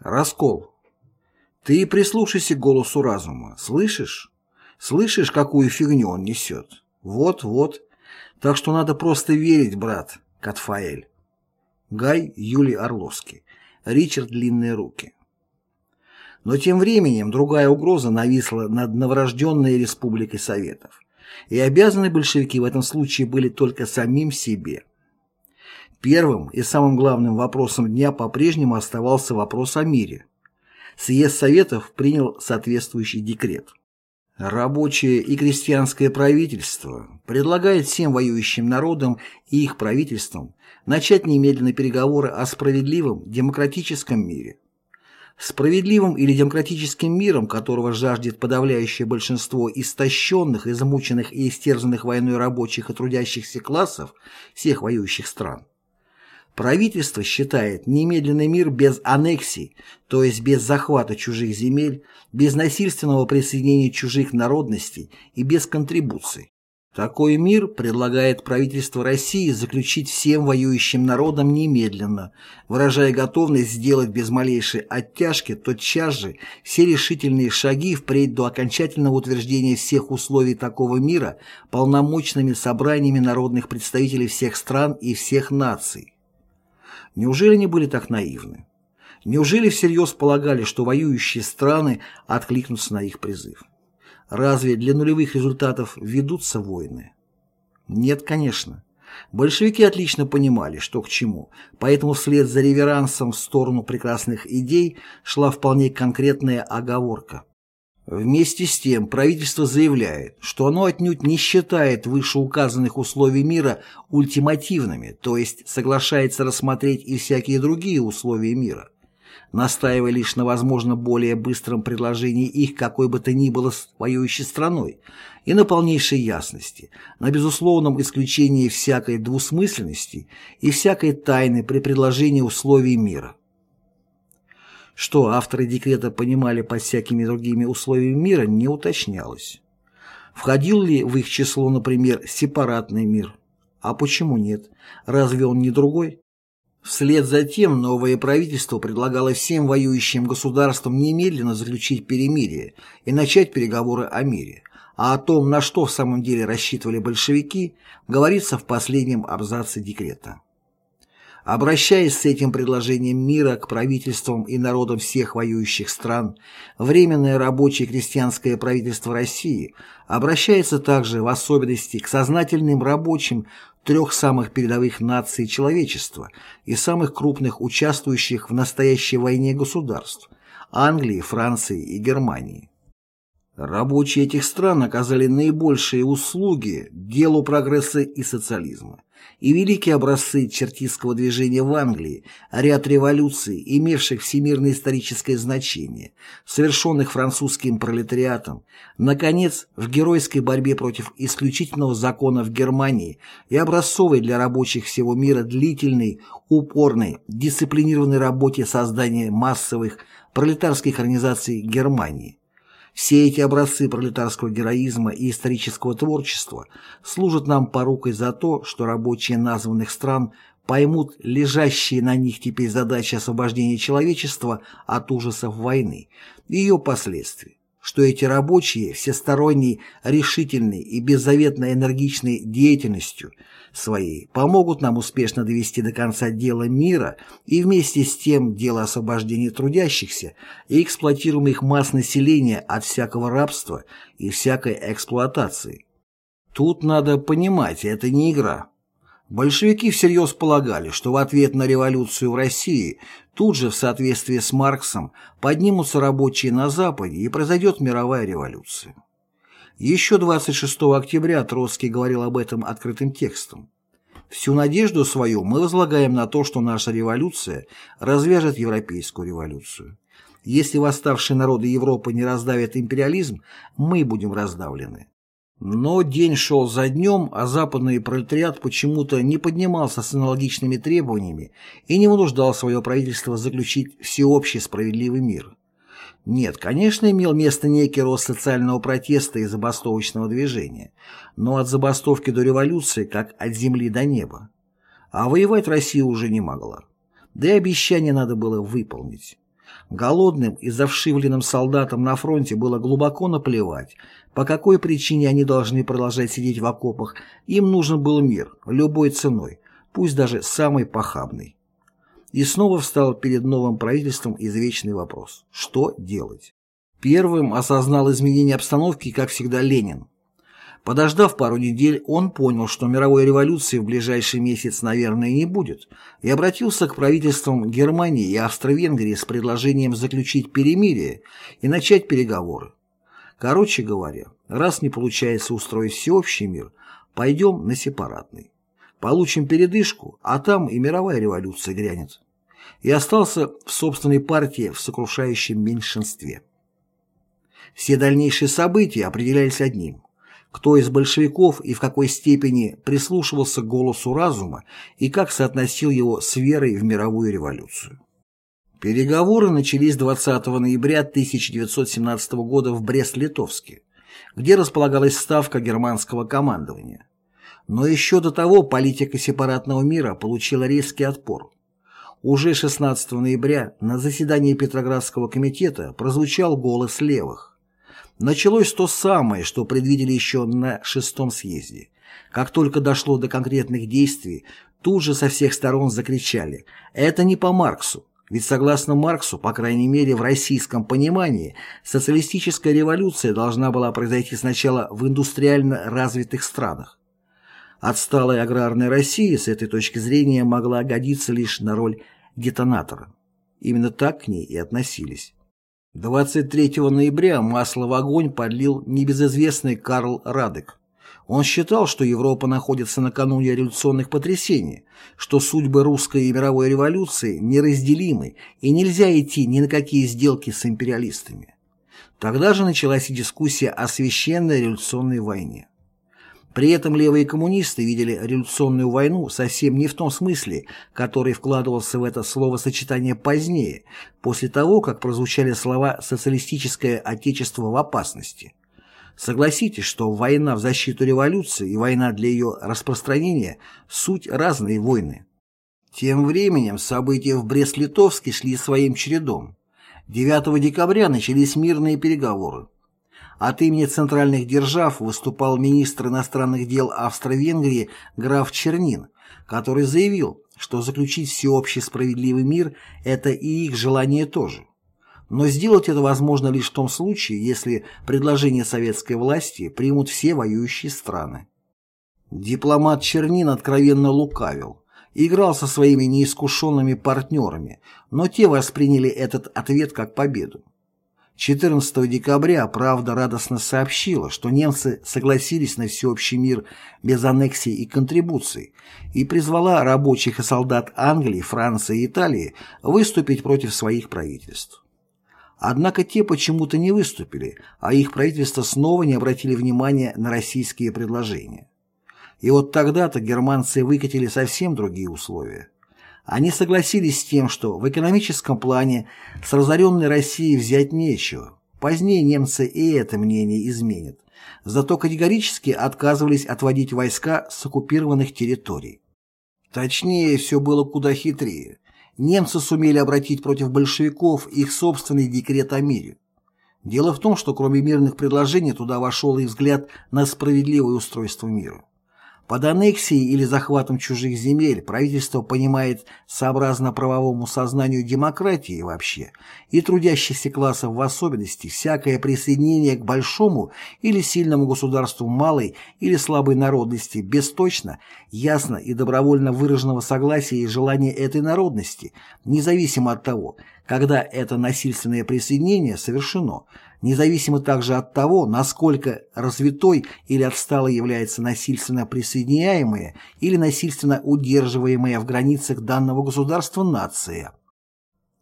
Раскол. Ты прислушайся к голосу разума. Слышишь? Слышишь, какую фигню он несет? Вот, вот. Так что надо просто верить, брат, Катфаэль. Гай Юлий Орловский. Ричард Длинные руки. Но тем временем другая угроза нависла над новорожденной Республикой Советов. И обязаны большевики в этом случае были только самим себе. Первым и самым главным вопросом дня по-прежнему оставался вопрос о мире. Съезд Советов принял соответствующий декрет. Рабочее и крестьянское правительство предлагает всем воюющим народам и их правительствам начать немедленно переговоры о справедливом демократическом мире. Справедливым или демократическим миром, которого жаждет подавляющее большинство истощенных, измученных и истерзанных войной рабочих и трудящихся классов всех воюющих стран. Правительство считает немедленный мир без аннексий, то есть без захвата чужих земель, без насильственного присоединения чужих народностей и без контрибуций. Такой мир предлагает правительство России заключить всем воюющим народам немедленно, выражая готовность сделать без малейшей оттяжки тотчас же все решительные шаги впредь до окончательного утверждения всех условий такого мира полномочными собраниями народных представителей всех стран и всех наций. Неужели они были так наивны? Неужели всерьез полагали, что воюющие страны откликнутся на их призыв? Разве для нулевых результатов ведутся войны? Нет, конечно. Большевики отлично понимали, что к чему, поэтому вслед за реверансом в сторону прекрасных идей шла вполне конкретная оговорка. Вместе с тем правительство заявляет, что оно отнюдь не считает вышеуказанных условий мира ультимативными, то есть соглашается рассмотреть и всякие другие условия мира настаивая лишь на возможно более быстром предложении их какой бы то ни было воюющей страной и на полнейшей ясности, на безусловном исключении всякой двусмысленности и всякой тайны при предложении условий мира. Что авторы декрета понимали под всякими другими условиями мира, не уточнялось. Входил ли в их число, например, сепаратный мир? А почему нет? Разве он не другой? Вслед за тем новое правительство предлагало всем воюющим государствам немедленно заключить перемирие и начать переговоры о мире, а о том, на что в самом деле рассчитывали большевики, говорится в последнем абзаце декрета. Обращаясь с этим предложением мира к правительствам и народам всех воюющих стран, Временное рабочее крестьянское правительство России обращается также в особенности к сознательным рабочим трех самых передовых наций человечества и самых крупных участвующих в настоящей войне государств – Англии, Франции и Германии. Рабочие этих стран оказали наибольшие услуги делу прогресса и социализма и великие образцы чертистского движения в Англии, ряд революций, имевших всемирное историческое значение, совершенных французским пролетариатом, наконец, в геройской борьбе против исключительного закона в Германии и образцовой для рабочих всего мира длительной, упорной, дисциплинированной работе создания массовых пролетарских организаций Германии, все эти образцы пролетарского героизма и исторического творчества служат нам порукой за то, что рабочие названных стран поймут лежащие на них теперь задачи освобождения человечества от ужасов войны и ее последствий что эти рабочие всесторонней, решительной и беззаветно энергичной деятельностью своей помогут нам успешно довести до конца дело мира и вместе с тем дело освобождения трудящихся и эксплуатируемых масс населения от всякого рабства и всякой эксплуатации. Тут надо понимать, это не игра. Большевики всерьез полагали, что в ответ на революцию в России тут же в соответствии с Марксом поднимутся рабочие на Западе и произойдет мировая революция. Еще 26 октября Троцкий говорил об этом открытым текстом. Всю надежду свою мы возлагаем на то, что наша революция развяжет европейскую революцию. Если восставшие народы Европы не раздавят империализм, мы будем раздавлены. Но день шел за днем, а западный пролетариат почему-то не поднимался с аналогичными требованиями и не вынуждал свое правительство заключить всеобщий справедливый мир. Нет, конечно, имел место некий рост социального протеста и забастовочного движения, но от забастовки до революции, как от земли до неба. А воевать Россия уже не могла. Да и обещание надо было выполнить. Голодным и завшивленным солдатам на фронте было глубоко наплевать, по какой причине они должны продолжать сидеть в окопах, им нужен был мир, любой ценой, пусть даже самой похабной. И снова встал перед новым правительством извечный вопрос – что делать? Первым осознал изменение обстановки, как всегда, Ленин. Подождав пару недель, он понял, что мировой революции в ближайший месяц, наверное, не будет, и обратился к правительствам Германии и Австро-Венгрии с предложением заключить перемирие и начать переговоры. Короче говоря, раз не получается устроить всеобщий мир, пойдем на сепаратный. Получим передышку, а там и мировая революция грянет. И остался в собственной партии в сокрушающем меньшинстве. Все дальнейшие события определялись одним кто из большевиков и в какой степени прислушивался к голосу разума и как соотносил его с верой в мировую революцию. Переговоры начались 20 ноября 1917 года в Брест-Литовске, где располагалась ставка германского командования. Но еще до того политика сепаратного мира получила резкий отпор. Уже 16 ноября на заседании Петроградского комитета прозвучал голос левых. Началось то самое, что предвидели еще на шестом съезде. Как только дошло до конкретных действий, тут же со всех сторон закричали «Это не по Марксу». Ведь согласно Марксу, по крайней мере в российском понимании, социалистическая революция должна была произойти сначала в индустриально развитых странах. Отсталая аграрная Россия с этой точки зрения могла годиться лишь на роль детонатора. Именно так к ней и относились. 23 ноября масло в огонь подлил небезызвестный Карл Радек. Он считал, что Европа находится накануне революционных потрясений, что судьбы русской и мировой революции неразделимы и нельзя идти ни на какие сделки с империалистами. Тогда же началась дискуссия о священной революционной войне. При этом левые коммунисты видели революционную войну совсем не в том смысле, который вкладывался в это словосочетание позднее, после того, как прозвучали слова «социалистическое отечество в опасности». Согласитесь, что война в защиту революции и война для ее распространения – суть разные войны. Тем временем события в Брест-Литовске шли своим чередом. 9 декабря начались мирные переговоры. От имени центральных держав выступал министр иностранных дел Австро-Венгрии граф Чернин, который заявил, что заключить всеобщий справедливый мир – это и их желание тоже. Но сделать это возможно лишь в том случае, если предложение советской власти примут все воюющие страны. Дипломат Чернин откровенно лукавил, играл со своими неискушенными партнерами, но те восприняли этот ответ как победу. 14 декабря «Правда» радостно сообщила, что немцы согласились на всеобщий мир без аннексий и контрибуций и призвала рабочих и солдат Англии, Франции и Италии выступить против своих правительств. Однако те почему-то не выступили, а их правительства снова не обратили внимания на российские предложения. И вот тогда-то германцы выкатили совсем другие условия. Они согласились с тем, что в экономическом плане с разоренной Россией взять нечего. Позднее немцы и это мнение изменят. Зато категорически отказывались отводить войска с оккупированных территорий. Точнее, все было куда хитрее. Немцы сумели обратить против большевиков их собственный декрет о мире. Дело в том, что кроме мирных предложений туда вошел и взгляд на справедливое устройство мира. Под аннексией или захватом чужих земель правительство понимает сообразно правовому сознанию демократии вообще и трудящихся классов в особенности всякое присоединение к большому или сильному государству малой или слабой народности без точно, ясно и добровольно выраженного согласия и желания этой народности, независимо от того, когда это насильственное присоединение совершено – независимо также от того, насколько развитой или отсталой является насильственно присоединяемая или насильственно удерживаемая в границах данного государства нация.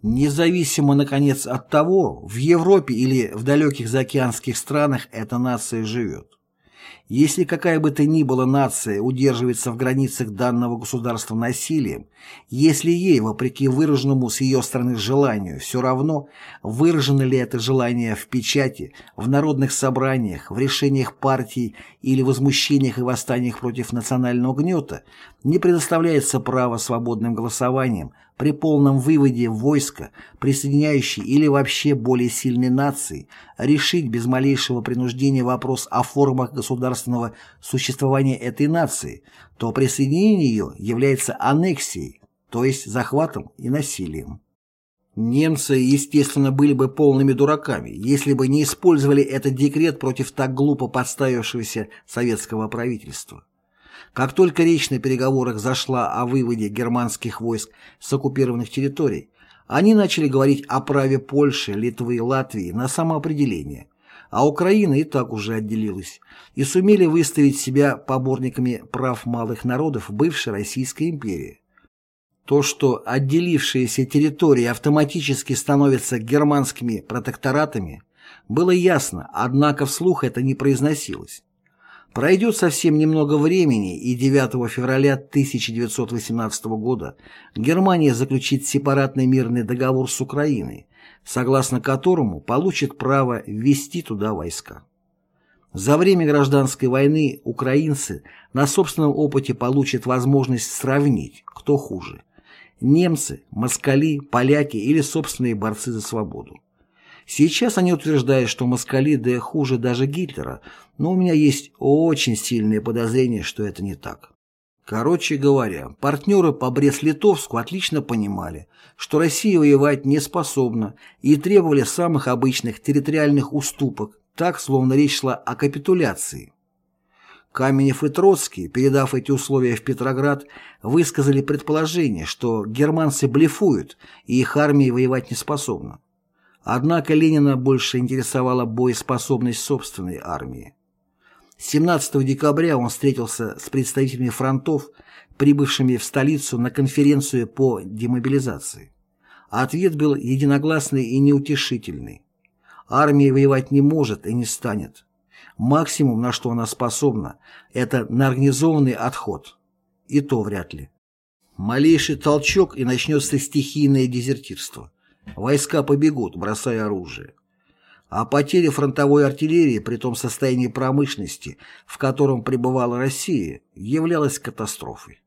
Независимо, наконец, от того, в Европе или в далеких заокеанских странах эта нация живет. Если какая бы то ни была нация удерживается в границах данного государства насилием, если ей, вопреки выраженному с ее стороны желанию, все равно, выражено ли это желание в печати, в народных собраниях, в решениях партий или возмущениях и восстаниях против национального гнета, не предоставляется право свободным голосованием при полном выводе войска, присоединяющей или вообще более сильной нации, решить без малейшего принуждения вопрос о формах государственного существования этой нации, то присоединение ее является аннексией, то есть захватом и насилием. Немцы, естественно, были бы полными дураками, если бы не использовали этот декрет против так глупо подставившегося советского правительства. Как только речь на переговорах зашла о выводе германских войск с оккупированных территорий, они начали говорить о праве Польши, Литвы и Латвии на самоопределение, а Украина и так уже отделилась, и сумели выставить себя поборниками прав малых народов бывшей Российской империи. То, что отделившиеся территории автоматически становятся германскими протекторатами, было ясно, однако вслух это не произносилось. Пройдет совсем немного времени, и 9 февраля 1918 года Германия заключит сепаратный мирный договор с Украиной, согласно которому получит право ввести туда войска. За время гражданской войны украинцы на собственном опыте получат возможность сравнить, кто хуже – немцы, москали, поляки или собственные борцы за свободу. Сейчас они утверждают, что москали да хуже даже Гитлера, но у меня есть очень сильное подозрение, что это не так. Короче говоря, партнеры по Брест-Литовску отлично понимали, что Россия воевать не способна и требовали самых обычных территориальных уступок, так, словно речь шла о капитуляции. Каменев и Троцкий, передав эти условия в Петроград, высказали предположение, что германцы блефуют и их армия воевать не способна. Однако Ленина больше интересовала боеспособность собственной армии. 17 декабря он встретился с представителями фронтов, прибывшими в столицу на конференцию по демобилизации. Ответ был единогласный и неутешительный. Армия воевать не может и не станет. Максимум, на что она способна, это на организованный отход. И то вряд ли. Малейший толчок и начнется стихийное дезертирство. Войска побегут, бросая оружие. А потеря фронтовой артиллерии при том состоянии промышленности, в котором пребывала Россия, являлась катастрофой.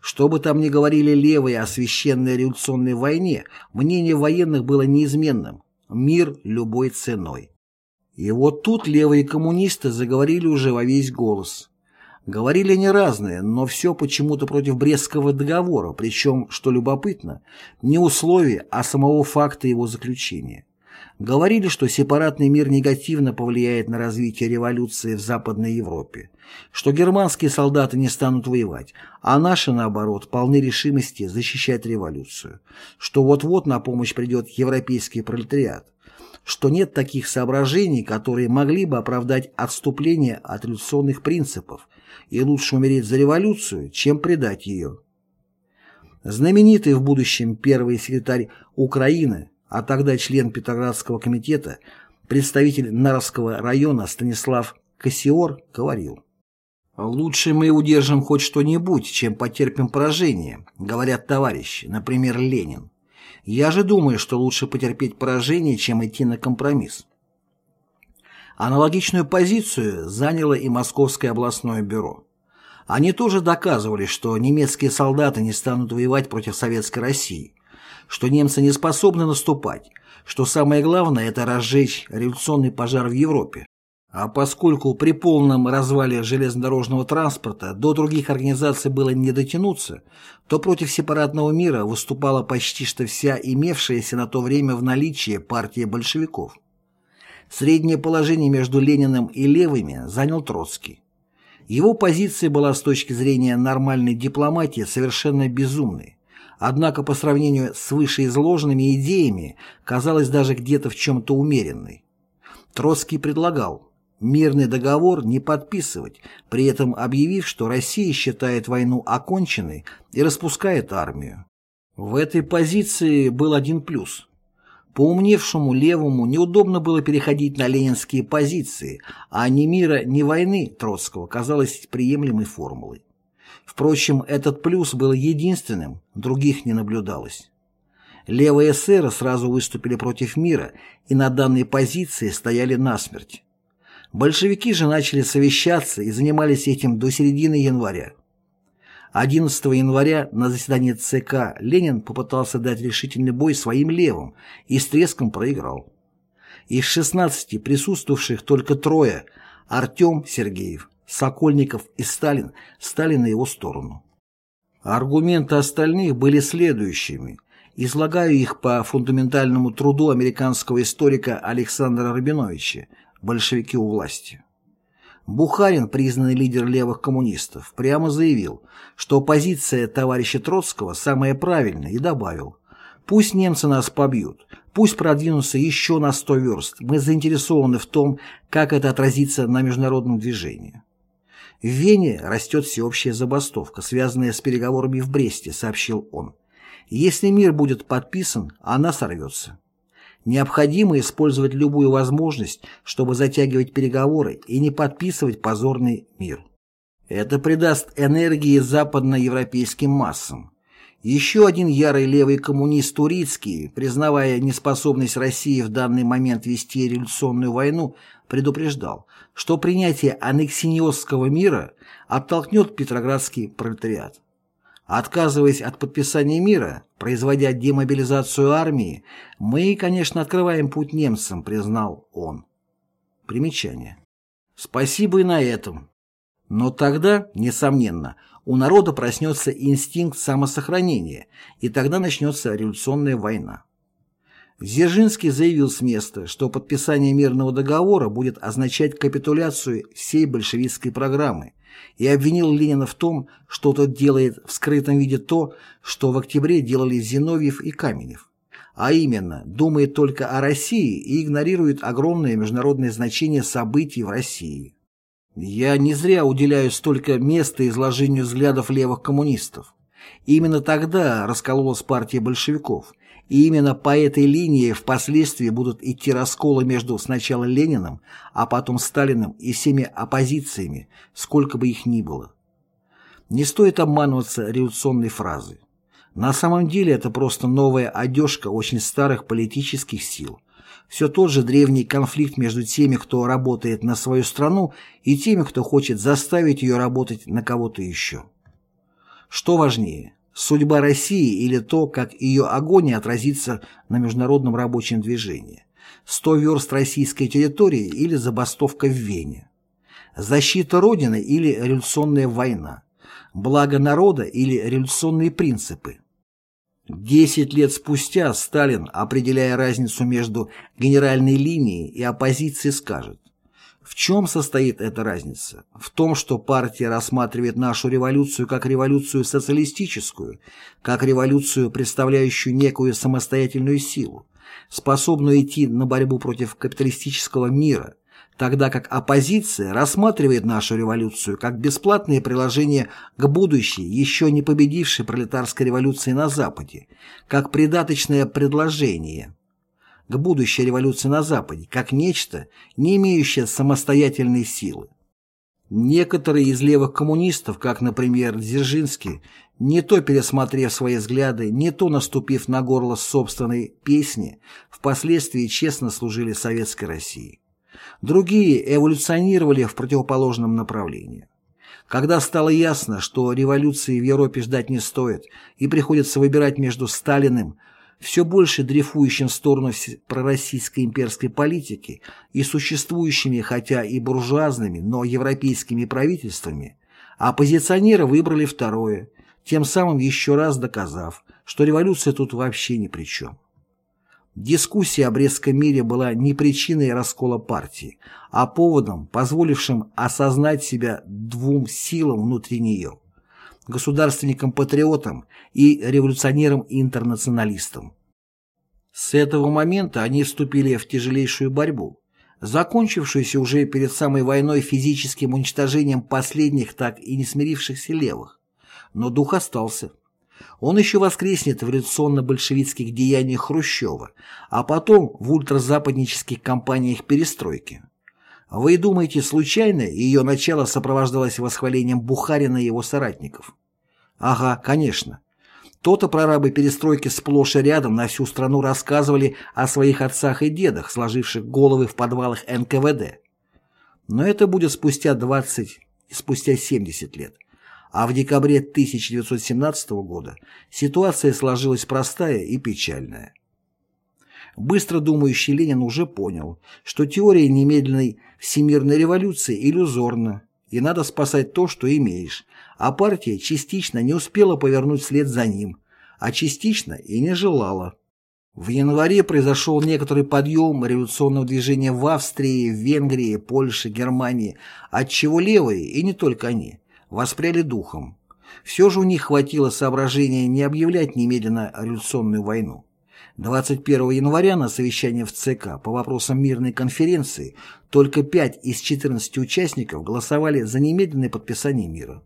Что бы там ни говорили левые о священной революционной войне, мнение военных было неизменным – мир любой ценой. И вот тут левые коммунисты заговорили уже во весь голос. Говорили они разные, но все почему-то против Брестского договора, причем, что любопытно, не условия, а самого факта его заключения. Говорили, что сепаратный мир негативно повлияет на развитие революции в Западной Европе, что германские солдаты не станут воевать, а наши, наоборот, полны решимости защищать революцию, что вот-вот на помощь придет европейский пролетариат, что нет таких соображений, которые могли бы оправдать отступление от революционных принципов, и лучше умереть за революцию, чем предать ее. Знаменитый в будущем первый секретарь Украины, а тогда член Петроградского комитета, представитель Наровского района Станислав Кассиор говорил «Лучше мы удержим хоть что-нибудь, чем потерпим поражение», говорят товарищи, например, Ленин. Я же думаю, что лучше потерпеть поражение, чем идти на компромисс. Аналогичную позицию заняло и Московское областное бюро. Они тоже доказывали, что немецкие солдаты не станут воевать против Советской России, что немцы не способны наступать, что самое главное – это разжечь революционный пожар в Европе. А поскольку при полном развале железнодорожного транспорта до других организаций было не дотянуться, то против сепаратного мира выступала почти что вся имевшаяся на то время в наличии партия большевиков. Среднее положение между Лениным и левыми занял Троцкий. Его позиция была с точки зрения нормальной дипломатии совершенно безумной, однако по сравнению с вышеизложенными идеями казалась даже где-то в чем-то умеренной. Троцкий предлагал мирный договор не подписывать, при этом объявив, что Россия считает войну оконченной и распускает армию. В этой позиции был один плюс – Поумневшему левому неудобно было переходить на ленинские позиции, а ни мира, ни войны Троцкого казалось приемлемой формулой. Впрочем, этот плюс был единственным, других не наблюдалось. Левые эсеры сразу выступили против мира и на данной позиции стояли насмерть. Большевики же начали совещаться и занимались этим до середины января. 11 января на заседании ЦК Ленин попытался дать решительный бой своим левым и с треском проиграл. Из 16 присутствовавших только трое – Артем Сергеев, Сокольников и Сталин – стали на его сторону. Аргументы остальных были следующими. Излагаю их по фундаментальному труду американского историка Александра Рабиновича «Большевики у власти». Бухарин, признанный лидер левых коммунистов, прямо заявил, что позиция товарища Троцкого самая правильная и добавил «Пусть немцы нас побьют, пусть продвинутся еще на сто верст, мы заинтересованы в том, как это отразится на международном движении». В Вене растет всеобщая забастовка, связанная с переговорами в Бресте, сообщил он. Если мир будет подписан, она сорвется. Необходимо использовать любую возможность, чтобы затягивать переговоры и не подписывать позорный мир. Это придаст энергии западноевропейским массам. Еще один ярый левый коммунист Турицкий, признавая неспособность России в данный момент вести революционную войну, предупреждал, что принятие аннексиниозского мира оттолкнет петроградский пролетариат. Отказываясь от подписания мира, производя демобилизацию армии, мы, конечно, открываем путь немцам, признал он. Примечание. Спасибо и на этом. Но тогда, несомненно, у народа проснется инстинкт самосохранения, и тогда начнется революционная война. Дзержинский заявил с места, что подписание мирного договора будет означать капитуляцию всей большевистской программы, и обвинил Ленина в том, что тот делает в скрытом виде то, что в октябре делали Зиновьев и Каменев. А именно, думает только о России и игнорирует огромное международное значение событий в России. Я не зря уделяю столько места изложению взглядов левых коммунистов. Именно тогда раскололась партия большевиков, и именно по этой линии впоследствии будут идти расколы между сначала Лениным, а потом Сталиным и всеми оппозициями, сколько бы их ни было. Не стоит обманываться революционной фразой. На самом деле это просто новая одежка очень старых политических сил. Все тот же древний конфликт между теми, кто работает на свою страну, и теми, кто хочет заставить ее работать на кого-то еще. Что важнее, Судьба России или то, как ее агония отразится на международном рабочем движении. Сто верст российской территории или забастовка в Вене. Защита Родины или революционная война. Благо народа или революционные принципы. Десять лет спустя Сталин, определяя разницу между генеральной линией и оппозицией, скажет в чем состоит эта разница? В том, что партия рассматривает нашу революцию как революцию социалистическую, как революцию, представляющую некую самостоятельную силу, способную идти на борьбу против капиталистического мира, тогда как оппозиция рассматривает нашу революцию как бесплатное приложение к будущей, еще не победившей пролетарской революции на Западе, как придаточное предложение – к будущей революции на Западе, как нечто, не имеющее самостоятельной силы. Некоторые из левых коммунистов, как, например, Дзержинский, не то пересмотрев свои взгляды, не то наступив на горло собственной песни, впоследствии честно служили Советской России. Другие эволюционировали в противоположном направлении. Когда стало ясно, что революции в Европе ждать не стоит и приходится выбирать между Сталиным, все больше дрейфующим в сторону пророссийской имперской политики и существующими, хотя и буржуазными, но европейскими правительствами, а оппозиционеры выбрали второе, тем самым еще раз доказав, что революция тут вообще ни при чем. Дискуссия о Брестском мире была не причиной раскола партии, а поводом, позволившим осознать себя двум силам внутри нее государственникам-патриотам и революционерам-интернационалистам. С этого момента они вступили в тяжелейшую борьбу, закончившуюся уже перед самой войной физическим уничтожением последних так и не смирившихся левых. Но дух остался. Он еще воскреснет в революционно-большевистских деяниях Хрущева, а потом в ультразападнических кампаниях перестройки. Вы думаете, случайно ее начало сопровождалось восхвалением Бухарина и его соратников? Ага, конечно. То-то прорабы перестройки сплошь и рядом на всю страну рассказывали о своих отцах и дедах, сложивших головы в подвалах НКВД. Но это будет спустя 20 и спустя 70 лет. А в декабре 1917 года ситуация сложилась простая и печальная. Быстро думающий Ленин уже понял, что теория немедленной всемирной революции иллюзорна, и надо спасать то, что имеешь, а партия частично не успела повернуть след за ним, а частично и не желала. В январе произошел некоторый подъем революционного движения в Австрии, Венгрии, Польше, Германии, отчего левые, и не только они, воспряли духом. Все же у них хватило соображения не объявлять немедленно революционную войну. 21 января на совещании в ЦК по вопросам мирной конференции только 5 из 14 участников голосовали за немедленное подписание мира.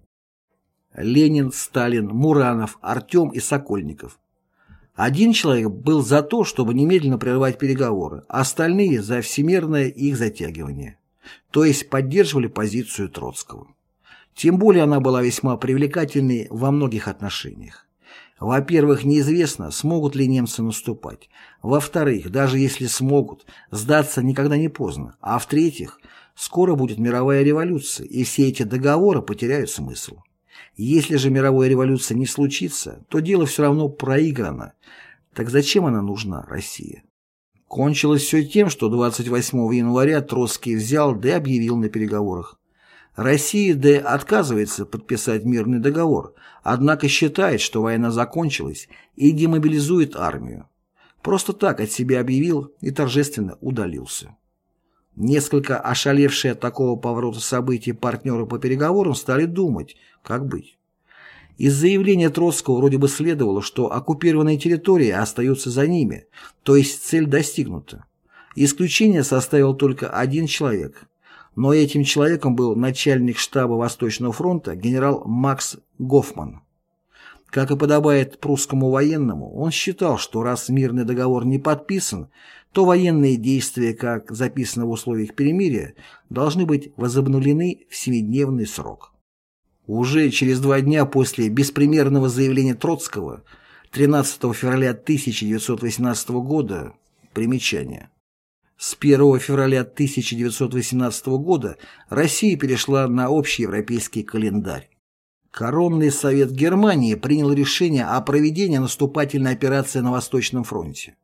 Ленин, Сталин, Муранов, Артем и Сокольников. Один человек был за то, чтобы немедленно прервать переговоры, а остальные за всемирное их затягивание. То есть поддерживали позицию Троцкого. Тем более она была весьма привлекательной во многих отношениях. Во-первых, неизвестно, смогут ли немцы наступать. Во-вторых, даже если смогут, сдаться никогда не поздно. А в-третьих, скоро будет мировая революция, и все эти договоры потеряют смысл. Если же мировая революция не случится, то дело все равно проиграно. Так зачем она нужна, Россия? Кончилось все тем, что 28 января Троцкий взял да объявил на переговорах. Россия Д. отказывается подписать мирный договор, однако считает, что война закончилась и демобилизует армию. Просто так от себя объявил и торжественно удалился. Несколько ошалевшие от такого поворота событий партнеры по переговорам стали думать, как быть. Из заявления Троцкого вроде бы следовало, что оккупированные территории остаются за ними, то есть цель достигнута. Исключение составил только один человек но этим человеком был начальник штаба Восточного фронта генерал Макс Гофман. Как и подобает прусскому военному, он считал, что раз мирный договор не подписан, то военные действия, как записано в условиях перемирия, должны быть возобновлены в семидневный срок. Уже через два дня после беспримерного заявления Троцкого 13 февраля 1918 года примечание с 1 февраля 1918 года Россия перешла на общеевропейский календарь. Коронный совет Германии принял решение о проведении наступательной операции на Восточном фронте.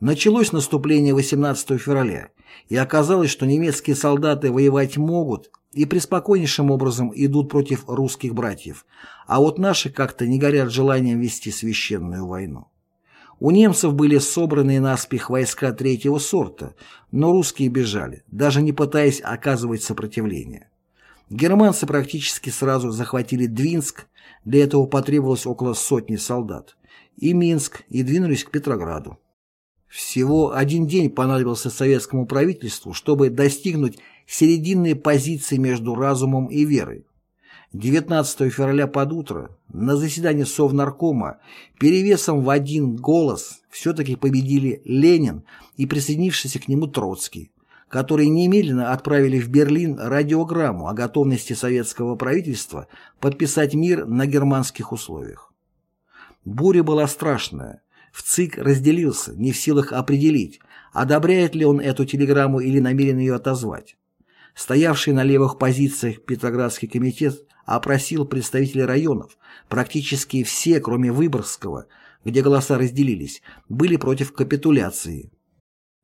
Началось наступление 18 февраля, и оказалось, что немецкие солдаты воевать могут и преспокойнейшим образом идут против русских братьев, а вот наши как-то не горят желанием вести священную войну. У немцев были собраны наспех войска третьего сорта, но русские бежали, даже не пытаясь оказывать сопротивление. Германцы практически сразу захватили Двинск, для этого потребовалось около сотни солдат, и Минск, и двинулись к Петрограду. Всего один день понадобился советскому правительству, чтобы достигнуть серединной позиции между разумом и верой. 19 февраля под утро на заседании Совнаркома перевесом в один голос все-таки победили Ленин и присоединившийся к нему Троцкий, которые немедленно отправили в Берлин радиограмму о готовности советского правительства подписать мир на германских условиях. Буря была страшная. В ЦИК разделился, не в силах определить, одобряет ли он эту телеграмму или намерен ее отозвать. Стоявший на левых позициях Петроградский комитет опросил представителей районов. Практически все, кроме Выборгского, где голоса разделились, были против капитуляции.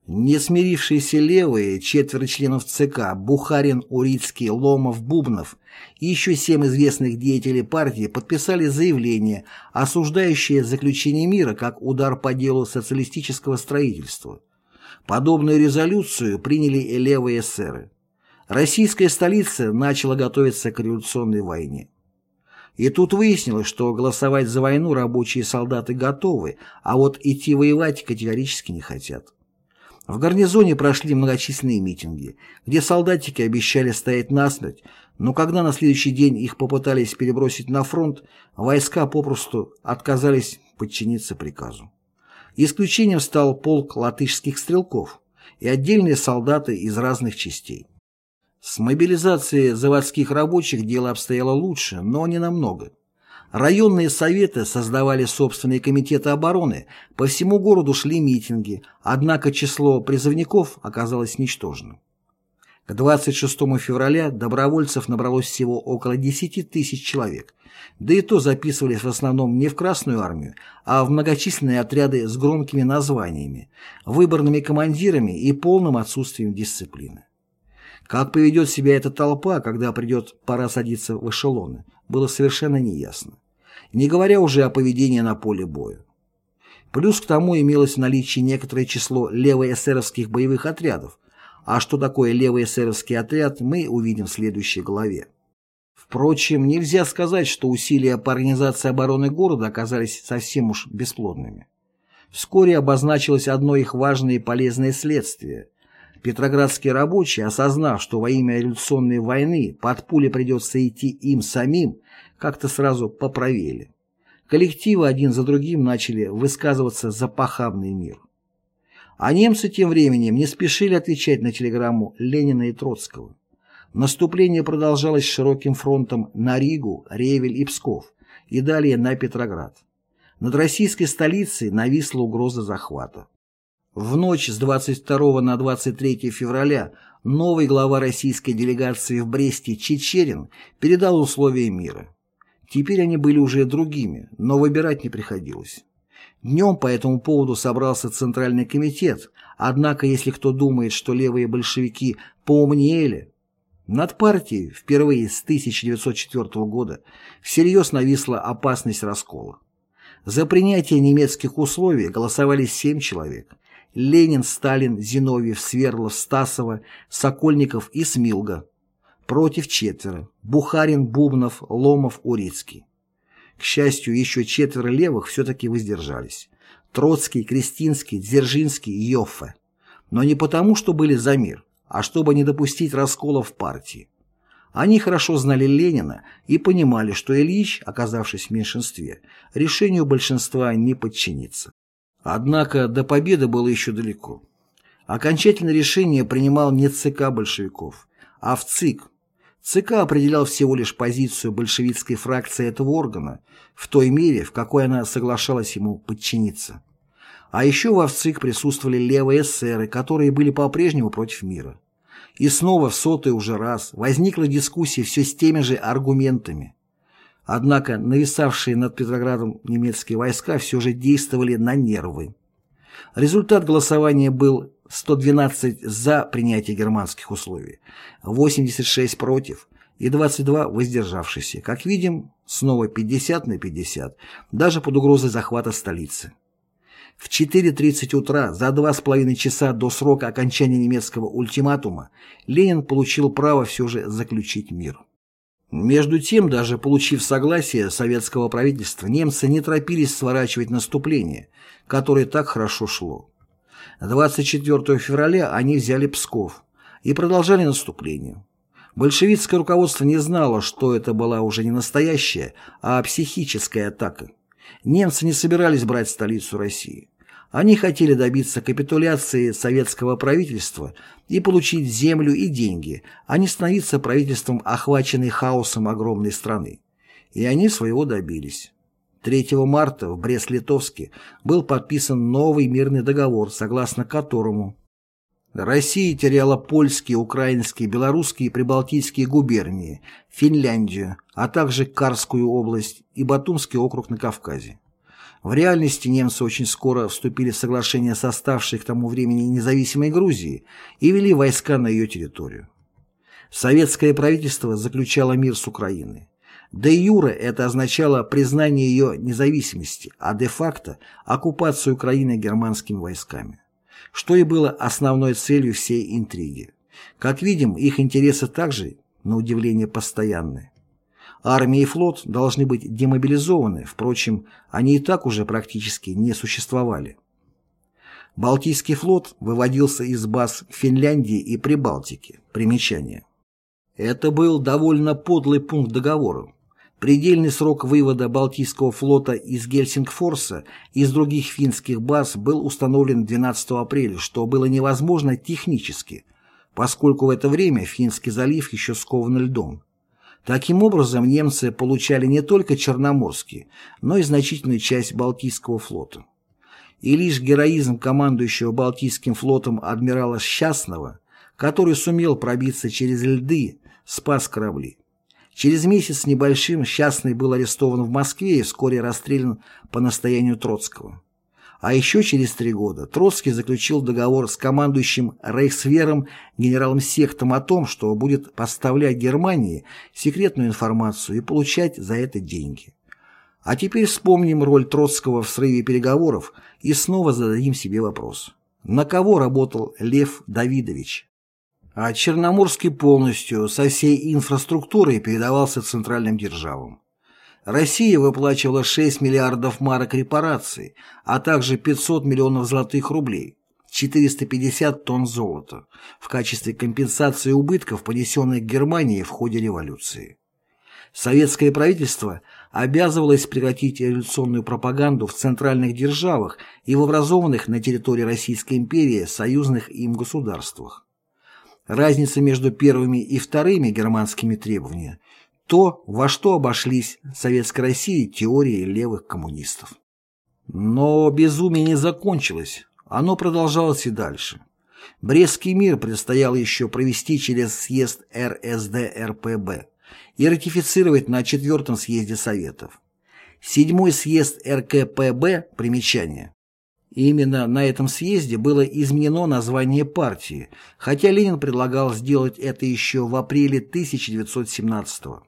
Не смирившиеся левые, четверо членов ЦК, Бухарин, Урицкий, Ломов, Бубнов и еще семь известных деятелей партии подписали заявление, осуждающее заключение мира как удар по делу социалистического строительства. Подобную резолюцию приняли и левые эсеры. Российская столица начала готовиться к революционной войне. И тут выяснилось, что голосовать за войну рабочие солдаты готовы, а вот идти воевать категорически не хотят. В гарнизоне прошли многочисленные митинги, где солдатики обещали стоять насмерть, но когда на следующий день их попытались перебросить на фронт, войска попросту отказались подчиниться приказу. Исключением стал полк латышских стрелков и отдельные солдаты из разных частей. С мобилизацией заводских рабочих дело обстояло лучше, но не намного. Районные советы создавали собственные комитеты обороны, по всему городу шли митинги, однако число призывников оказалось ничтожным. К 26 февраля добровольцев набралось всего около 10 тысяч человек, да и то записывались в основном не в Красную армию, а в многочисленные отряды с громкими названиями, выборными командирами и полным отсутствием дисциплины. Как поведет себя эта толпа, когда придет пора садиться в эшелоны, было совершенно неясно. Не говоря уже о поведении на поле боя. Плюс к тому имелось в наличии некоторое число левоэсеровских боевых отрядов, а что такое левый эсеровский отряд, мы увидим в следующей главе. Впрочем, нельзя сказать, что усилия по организации обороны города оказались совсем уж бесплодными. Вскоре обозначилось одно их важное и полезное следствие. Петроградские рабочие, осознав, что во имя революционной войны под пули придется идти им самим, как-то сразу поправили. Коллективы один за другим начали высказываться за похабный мир. А немцы тем временем не спешили отвечать на телеграмму Ленина и Троцкого. Наступление продолжалось широким фронтом на Ригу, Ревель и Псков, и далее на Петроград. Над российской столицей нависла угроза захвата. В ночь с 22 на 23 февраля новый глава российской делегации в Бресте Чечерин передал условия мира. Теперь они были уже другими, но выбирать не приходилось. Днем по этому поводу собрался Центральный комитет, однако если кто думает, что левые большевики поумнели, над партией впервые с 1904 года всерьез нависла опасность раскола. За принятие немецких условий голосовали семь человек, Ленин, Сталин, Зиновьев, Сверлов, Стасова, Сокольников и Смилга. Против четверо. Бухарин, Бубнов, Ломов, Урицкий. К счастью, еще четверо левых все-таки воздержались. Троцкий, Кристинский, Дзержинский Йоффе. Но не потому, что были за мир, а чтобы не допустить раскола в партии. Они хорошо знали Ленина и понимали, что Ильич, оказавшись в меньшинстве, решению большинства не подчинится. Однако до победы было еще далеко. Окончательное решение принимал не ЦК большевиков, а в ЦИК. ЦК определял всего лишь позицию большевистской фракции этого органа в той мере, в какой она соглашалась ему подчиниться. А еще во ВЦИК присутствовали левые эсеры, которые были по-прежнему против мира. И снова в сотый уже раз возникла дискуссия все с теми же аргументами. Однако нависавшие над Петроградом немецкие войска все же действовали на нервы. Результат голосования был 112 за принятие германских условий, 86 против и 22 воздержавшиеся. Как видим, снова 50 на 50, даже под угрозой захвата столицы. В 4.30 утра, за два с половиной часа до срока окончания немецкого ультиматума, Ленин получил право все же заключить мир. Между тем, даже получив согласие советского правительства, немцы не торопились сворачивать наступление, которое так хорошо шло. 24 февраля они взяли Псков и продолжали наступление. Большевистское руководство не знало, что это была уже не настоящая, а психическая атака. Немцы не собирались брать столицу России. Они хотели добиться капитуляции советского правительства и получить землю и деньги, а не становиться правительством, охваченной хаосом огромной страны. И они своего добились. 3 марта в Брест-Литовске был подписан новый мирный договор, согласно которому Россия теряла польские, украинские, белорусские и прибалтийские губернии, Финляндию, а также Карскую область и Батумский округ на Кавказе. В реальности немцы очень скоро вступили в соглашение с оставшей к тому времени независимой Грузией и вели войска на ее территорию. Советское правительство заключало мир с Украиной. Де юре это означало признание ее независимости, а де-факто – оккупацию Украины германскими войсками, что и было основной целью всей интриги. Как видим, их интересы также, на удивление, постоянны. Армия и флот должны быть демобилизованы, впрочем, они и так уже практически не существовали. Балтийский флот выводился из баз Финляндии и Прибалтики. Примечание. Это был довольно подлый пункт договора. Предельный срок вывода Балтийского флота из Гельсингфорса и из других финских баз был установлен 12 апреля, что было невозможно технически, поскольку в это время Финский залив еще скован льдом. Таким образом, немцы получали не только Черноморский, но и значительную часть Балтийского флота. И лишь героизм командующего Балтийским флотом адмирала Счастного, который сумел пробиться через льды, спас корабли. Через месяц с небольшим Счастный был арестован в Москве и вскоре расстрелян по настоянию Троцкого. А еще через три года Троцкий заключил договор с командующим Рейхсвером генералом Сехтом о том, что будет поставлять Германии секретную информацию и получать за это деньги. А теперь вспомним роль Троцкого в срыве переговоров и снова зададим себе вопрос. На кого работал Лев Давидович? А Черноморский полностью со всей инфраструктурой передавался центральным державам. Россия выплачивала 6 миллиардов марок репараций, а также 500 миллионов золотых рублей, 450 тонн золота в качестве компенсации убытков, понесенных Германией в ходе революции. Советское правительство обязывалось прекратить революционную пропаганду в центральных державах и в образованных на территории Российской империи союзных им государствах. Разница между первыми и вторыми германскими требованиями то, во что обошлись Советской России теории левых коммунистов. Но безумие не закончилось, оно продолжалось и дальше. Брестский мир предстояло еще провести через съезд РСДРПБ и ратифицировать на четвертом съезде Советов. Седьмой съезд РКПБ, примечание. Именно на этом съезде было изменено название партии, хотя Ленин предлагал сделать это еще в апреле 1917 года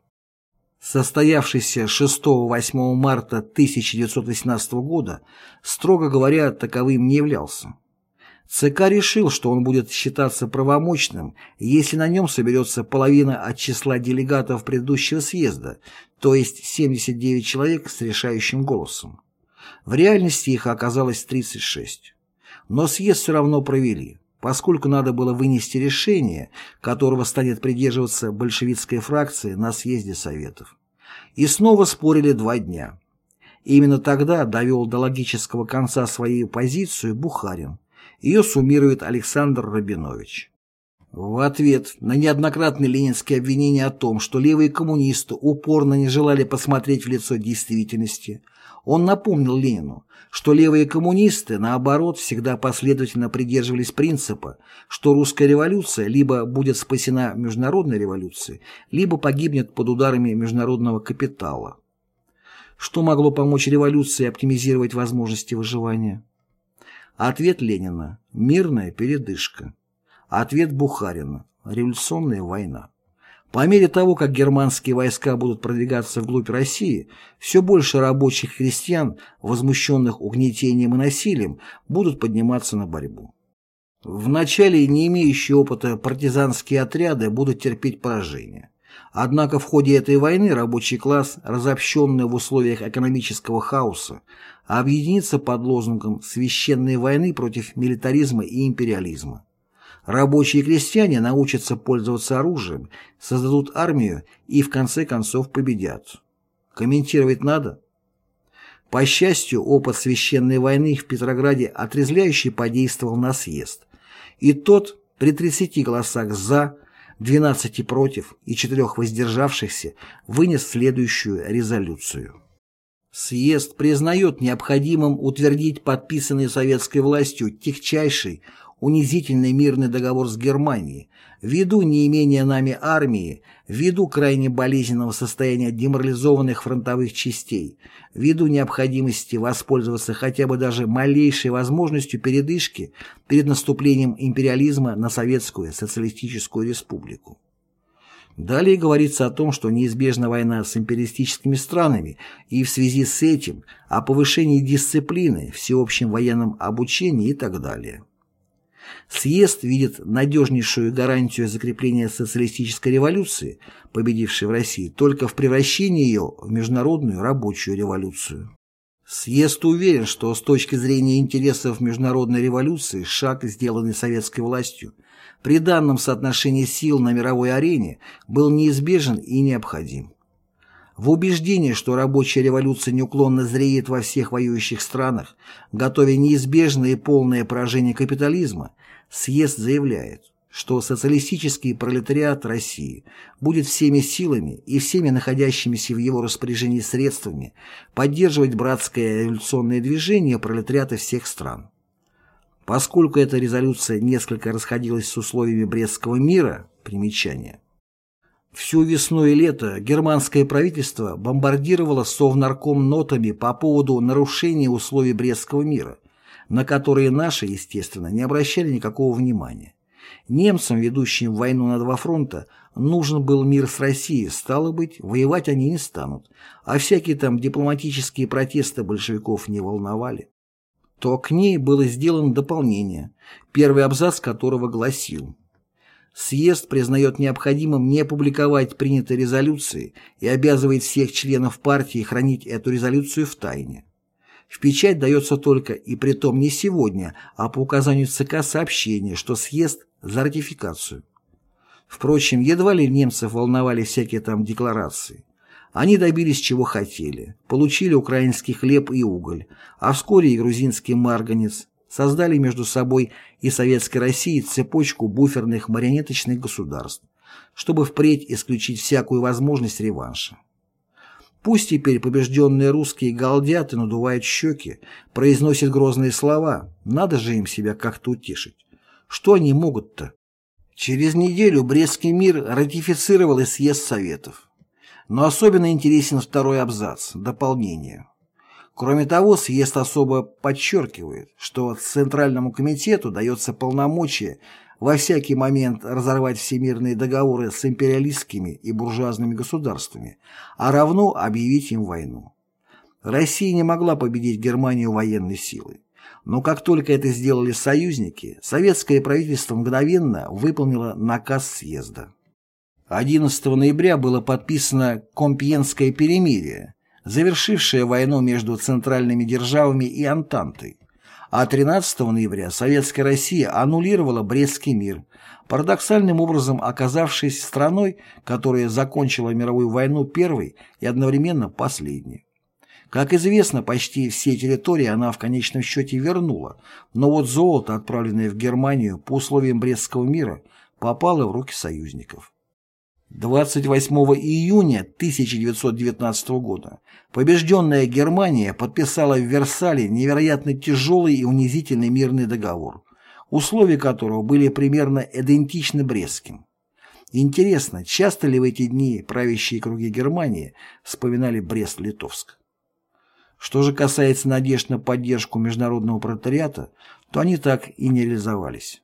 состоявшийся 6-8 марта 1918 года, строго говоря, таковым не являлся. ЦК решил, что он будет считаться правомочным, если на нем соберется половина от числа делегатов предыдущего съезда, то есть 79 человек с решающим голосом. В реальности их оказалось 36. Но съезд все равно провели поскольку надо было вынести решение, которого станет придерживаться большевистская фракция на съезде Советов. И снова спорили два дня. именно тогда довел до логического конца свою позицию Бухарин. Ее суммирует Александр Рабинович. В ответ на неоднократные ленинские обвинения о том, что левые коммунисты упорно не желали посмотреть в лицо действительности, он напомнил Ленину, что левые коммунисты, наоборот, всегда последовательно придерживались принципа, что русская революция либо будет спасена международной революцией, либо погибнет под ударами международного капитала. Что могло помочь революции оптимизировать возможности выживания? Ответ Ленина – мирная передышка. Ответ Бухарина – революционная война. По мере того, как германские войска будут продвигаться вглубь России, все больше рабочих крестьян, возмущенных угнетением и насилием, будут подниматься на борьбу. Вначале не имеющие опыта партизанские отряды будут терпеть поражение. Однако в ходе этой войны рабочий класс, разобщенный в условиях экономического хаоса, объединится под лозунгом «священной войны против милитаризма и империализма». Рабочие и крестьяне научатся пользоваться оружием, создадут армию и в конце концов победят. Комментировать надо? По счастью, опыт священной войны в Петрограде отрезвляюще подействовал на съезд. И тот при 30 голосах «за», 12 против и 4 воздержавшихся вынес следующую резолюцию. Съезд признает необходимым утвердить подписанный советской властью техчайший унизительный мирный договор с Германией, ввиду неимения нами армии, ввиду крайне болезненного состояния деморализованных фронтовых частей, ввиду необходимости воспользоваться хотя бы даже малейшей возможностью передышки перед наступлением империализма на Советскую Социалистическую Республику. Далее говорится о том, что неизбежна война с империалистическими странами и в связи с этим о повышении дисциплины, всеобщем военном обучении и так далее. Съезд видит надежнейшую гарантию закрепления социалистической революции, победившей в России, только в превращении ее в международную рабочую революцию. Съезд уверен, что с точки зрения интересов международной революции шаг, сделанный советской властью, при данном соотношении сил на мировой арене, был неизбежен и необходим. В убеждении, что рабочая революция неуклонно зреет во всех воюющих странах, готовя неизбежное и полное поражение капитализма, съезд заявляет, что социалистический пролетариат России будет всеми силами и всеми находящимися в его распоряжении средствами поддерживать братское революционное движение пролетариата всех стран. Поскольку эта резолюция несколько расходилась с условиями Брестского мира, примечание, Всю весну и лето германское правительство бомбардировало Совнарком нотами по поводу нарушения условий Брестского мира, на которые наши, естественно, не обращали никакого внимания. Немцам, ведущим войну на два фронта, нужен был мир с Россией, стало быть, воевать они не станут, а всякие там дипломатические протесты большевиков не волновали. То к ней было сделано дополнение, первый абзац которого гласил Съезд признает необходимым не публиковать принятые резолюции и обязывает всех членов партии хранить эту резолюцию в тайне. В печать дается только, и притом не сегодня, а по указанию ЦК сообщение, что съезд за ратификацию. Впрочем, едва ли немцев волновали всякие там декларации. Они добились чего хотели, получили украинский хлеб и уголь, а вскоре и грузинский марганец, создали между собой и Советской Россией цепочку буферных марионеточных государств, чтобы впредь исключить всякую возможность реванша. Пусть теперь побежденные русские галдят и надувают щеки, произносят грозные слова, надо же им себя как-то утешить. Что они могут-то? Через неделю Брестский мир ратифицировал и съезд Советов. Но особенно интересен второй абзац, дополнение. Кроме того, съезд особо подчеркивает, что Центральному комитету дается полномочие во всякий момент разорвать всемирные договоры с империалистскими и буржуазными государствами, а равно объявить им войну. Россия не могла победить Германию военной силой. Но как только это сделали союзники, советское правительство мгновенно выполнило наказ съезда. 11 ноября было подписано Компьенское перемирие, завершившее войну между центральными державами и Антантой, а 13 ноября Советская Россия аннулировала Брестский мир, парадоксальным образом оказавшись страной, которая закончила мировую войну первой и одновременно последней. Как известно, почти все территории она в конечном счете вернула, но вот золото, отправленное в Германию по условиям Брестского мира, попало в руки союзников. 28 июня 1919 года побежденная Германия подписала в Версале невероятно тяжелый и унизительный мирный договор, условия которого были примерно идентичны Брестским. Интересно, часто ли в эти дни правящие круги Германии вспоминали Брест-Литовск? Что же касается надежд на поддержку международного пролетариата, то они так и не реализовались.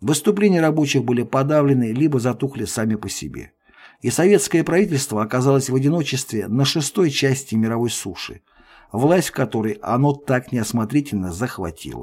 Выступления рабочих были подавлены либо затухли сами по себе. И советское правительство оказалось в одиночестве на шестой части мировой суши, власть в которой оно так неосмотрительно захватило.